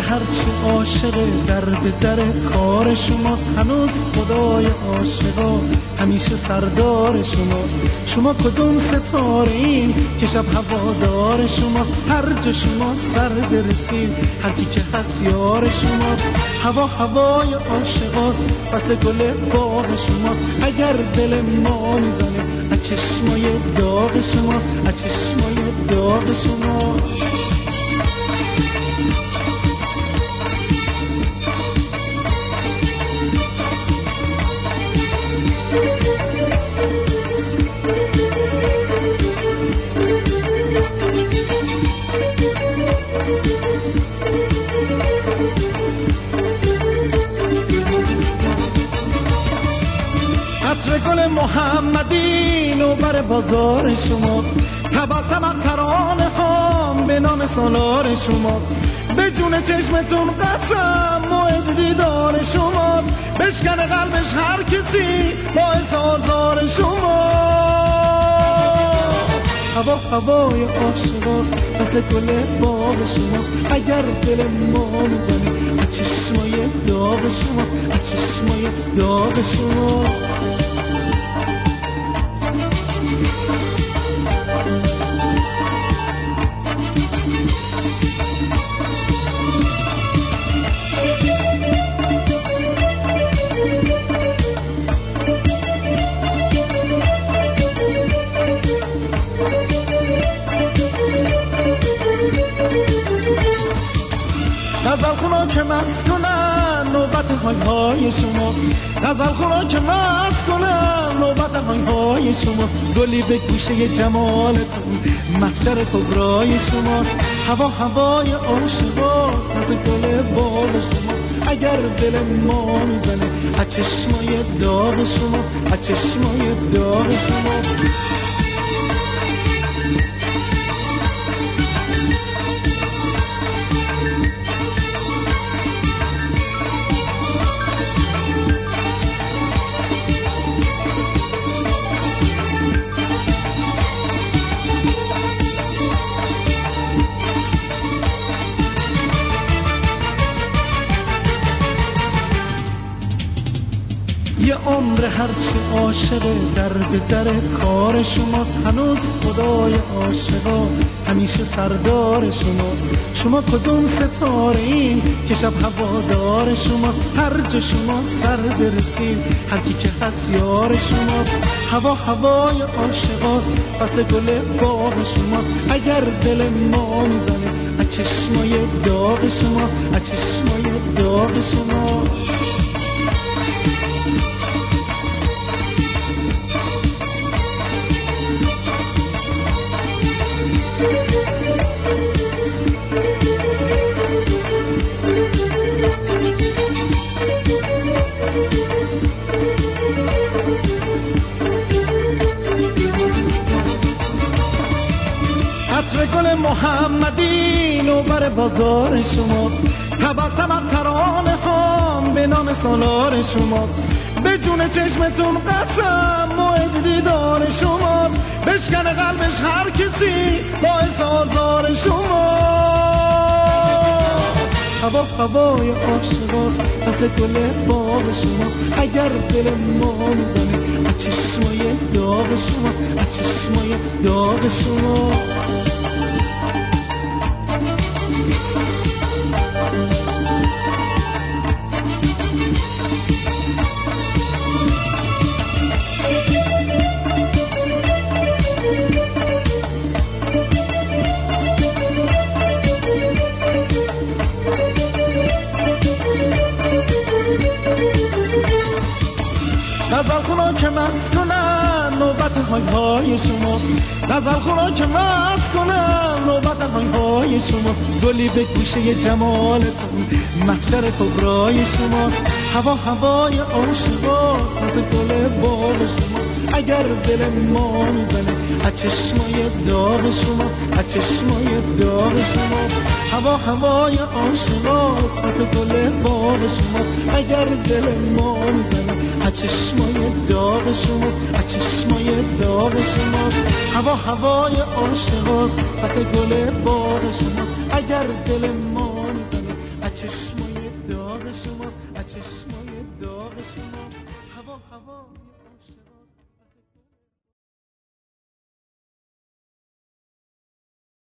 هرچی عاشق در به در کار شماست. هنوز خدای عاشقا. همیشه سردار شما. شما کدوم ستاره این که شب هوادار شماست؟ هر جا شما سرد رسید هر کی که هست یار شماست. هوا هوای عاشقاست. فصل گل باغ شماست. اگر دل ما می‌زنه از چشمای داغ شماست. از چشمای داغ شماست. محمدی بر بازار شماست. تبا تبا ترانه هم به نام سالار شماست. به جون چشمتون قسم موعد دیدار شماست. بشکن قلبش هر کسی باعث آزار شماست. هوا هوای عاشقاست مثل گل باغ شماست. اگر دل ما از چشمای داغ شماست. چشمای داغ شماست. thank you. که مست کنن نوبت های های شما. غزل خونا که مست کنن نوبت های های شما. گلی به گوشه جمالتون محشر کبرای شماست. هوا هوای عاشقاست مثل گل بال شماست. اگر دل ما می‌زنه از چشمای داغ شماست. از چشمای داغ شماست. یه عمر هرچی عاشق در به در کار شماست. هنوز خدای عاشقا همیشه سردار شماست. شما کدوم ستاره این که شب هوادار شماست؟ هر جا شما سرد رسید هر کی که هست یار شماست. هوا هوای عاشقاست فصل گل باغ شماست. اگر دل ما می‌زنه از چشمای داغ شماست. از چشمای داغ شماست. بازار شماست. تبا تبا ترانه هم به نام سالار شماست. به جون چشمتون قسم موعد دیدار شماست. بشکن قلبش هر کسی باعث آزار شماست. هوا هوای عاشقاست. مثل گل باغ شماست. اگر دل ما می‌زنه از چشمای داغ شماست. از چشمای داغ شماست. غزل خونا که مست کنن نوبت های های شما. غزل خونا که مست کنن نوبت های های شماست گلی به گوشه جمالتون محشر کبرای شماست. هوا هوای عاشقاست مثل گل باغ شماست اگر دل ما می‌زنه از چشمای داغ شماست. از چشمای داغ شماست. هوا هوای عاشقاست مثل گل باغ شماست. اگر دل ما می‌زنه چشمای داغ شما از چشمای داغ شما هوا هوای عاشقاست پس گل باغ شما اگر دل ما نزنه از چشمای داغ شما از چشمای داغ شما هوا هوا